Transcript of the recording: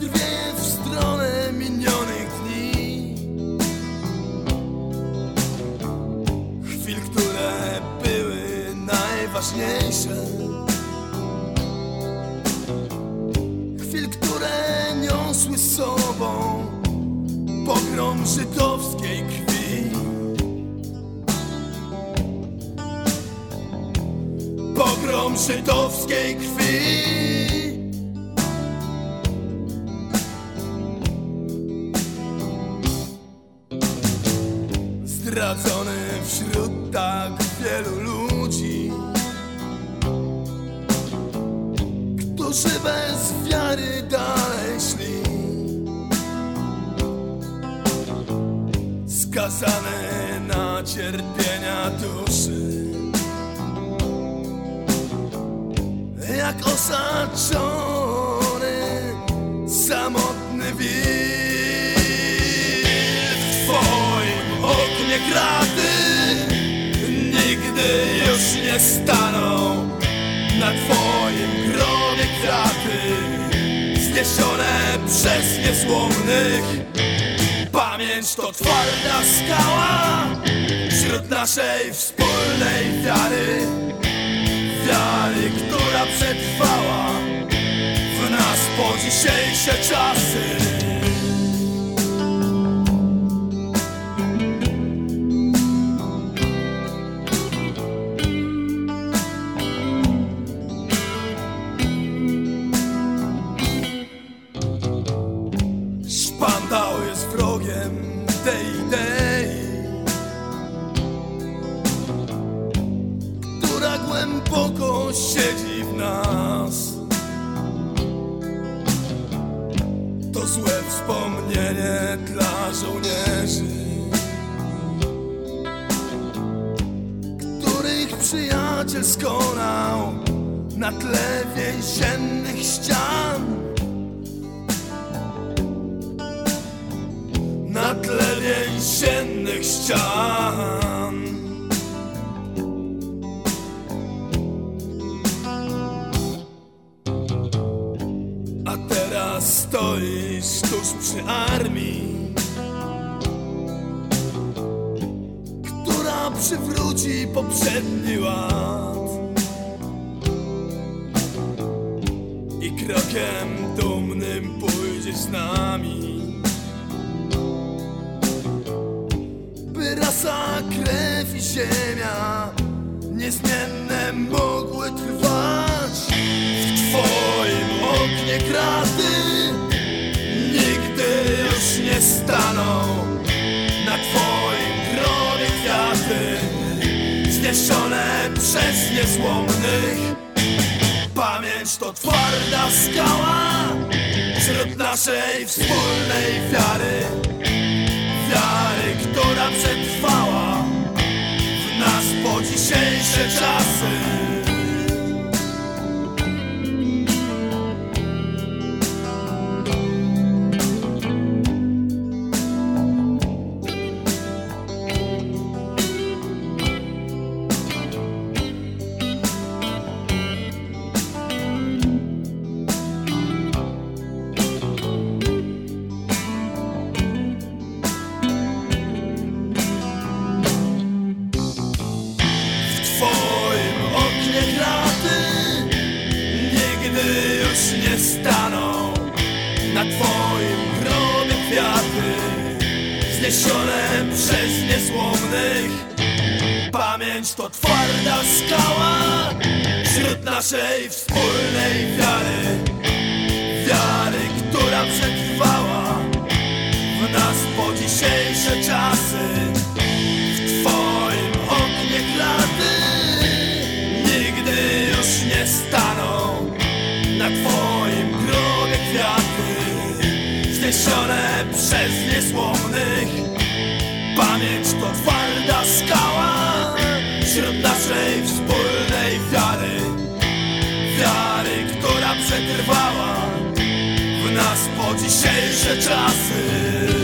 Wieje w stronę minionych dni. Chwil, które były najważniejsze. Chwil, które niosły z sobą pogrom żydowskiej krwi. Pogrom żydowskiej krwi. Zdradzony wśród tak wielu ludzi Którzy bez wiary dalej szli. Skazane na cierpienia duszy Jak osaczony samotny wilk kraty Nigdy już nie staną. Na twoim grobie kwiaty Zniesione przez niezłomnych Pamięć to twarda skała Wśród naszej wspólnej wiary. Wiary, która przetrwała W nas po dzisiejsze czasy głęboko siedzi w nas To złe wspomnienie dla żołnierzy Których przyjaciel skonał Na tle więziennych ścian na tle więziennych ścian. Stoisz tuż przy armii, która przywróci poprzedni ład. I krokiem dumnym pójdziesz z nami. by rasa, krew i ziemia niezmienne mogły trwać w twoim oknie kraty staną na twoim grobie kwiaty zniesione przez niezłomnych pamięć to twarda skała wśród naszej wspólnej wiary wiary, która przetrwała w nas po dzisiejsze czasy. Nigdy już nie staną na twoim grobie kwiaty zniesione przez niezłomnych pamięć to twarda skała wśród naszej wspólnej wiary. Wiary, która przetrwała wśród naszej wspólnej wiary. Wiary, która przetrwała w nas po dzisiejsze czasy